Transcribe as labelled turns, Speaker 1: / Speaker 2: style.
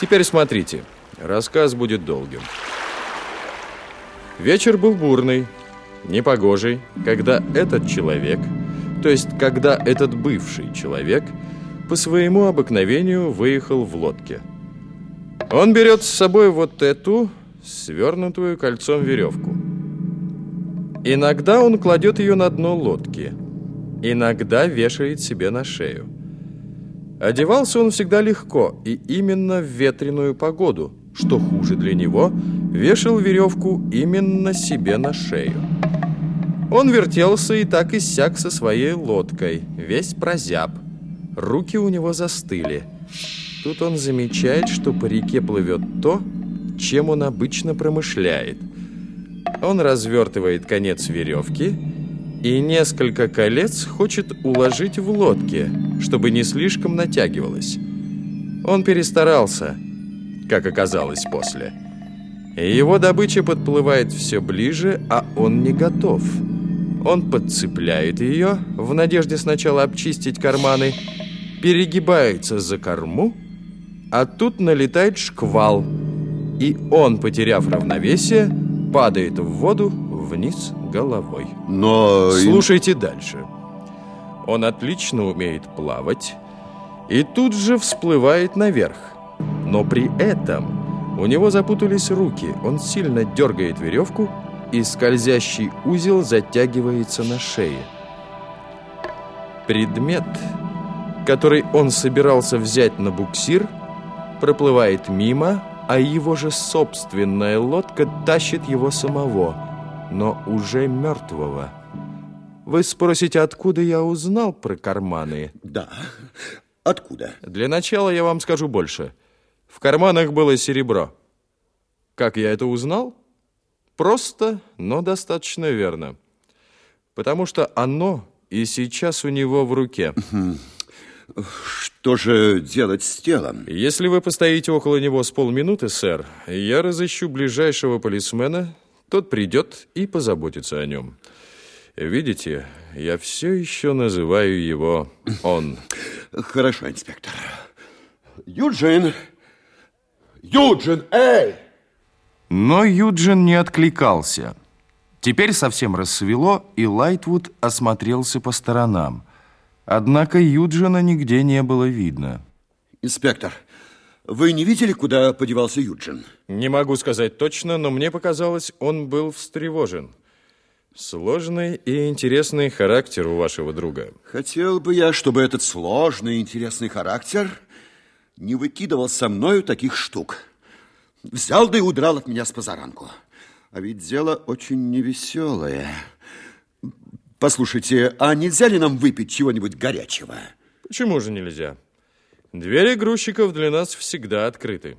Speaker 1: Теперь смотрите, рассказ будет долгим. Вечер был бурный, непогожий, когда этот человек, то есть когда этот бывший человек, по своему обыкновению выехал в лодке. Он берет с собой вот эту свернутую кольцом веревку. Иногда он кладет ее на дно лодки, иногда вешает себе на шею. Одевался он всегда легко и именно в ветреную погоду, что хуже для него, вешал веревку именно себе на шею. Он вертелся и так и сяк со своей лодкой, весь прозяб. Руки у него застыли. Тут он замечает, что по реке плывет то, чем он обычно промышляет. Он развертывает конец веревки и несколько колец хочет уложить в лодке, чтобы не слишком натягивалось. Он перестарался, как оказалось после. Его добыча подплывает все ближе, а он не готов. Он подцепляет ее, в надежде сначала обчистить карманы, перегибается за корму, а тут налетает шквал, и он, потеряв равновесие, падает в воду вниз головой.
Speaker 2: Но...
Speaker 1: Слушайте дальше. Он отлично умеет плавать и тут же всплывает наверх. Но при этом у него запутались руки. Он сильно дергает веревку, и скользящий узел затягивается на шее. Предмет, который он собирался взять на буксир, проплывает мимо, а его же собственная лодка тащит его самого, но уже мертвого. Вы спросите, откуда я узнал про карманы?
Speaker 2: Да, откуда?
Speaker 1: Для начала я вам скажу больше. В карманах было серебро. Как я это узнал? Просто, но достаточно верно. Потому что оно и сейчас у него в руке.
Speaker 2: Что же делать с телом?
Speaker 1: Если вы постоите около него с полминуты, сэр, я разыщу ближайшего полисмена, тот придет и позаботится о нем. Видите, я все еще называю его «он».
Speaker 2: Хорошо, инспектор. Юджин! Юджин, эй!
Speaker 1: Но Юджин не откликался. Теперь совсем рассвело, и Лайтвуд осмотрелся по сторонам. Однако Юджина нигде не было видно.
Speaker 2: Инспектор, вы не видели, куда подевался Юджин?
Speaker 1: Не могу сказать точно, но мне показалось, он был встревожен. Сложный и интересный характер у вашего друга.
Speaker 2: Хотел бы я, чтобы этот сложный и интересный характер не выкидывал со мною таких штук. Взял да и удрал от меня с позаранку. А ведь дело очень невеселое. Послушайте, а нельзя ли нам выпить чего-нибудь горячего?
Speaker 1: Почему же нельзя? Двери грузчиков для нас всегда открыты.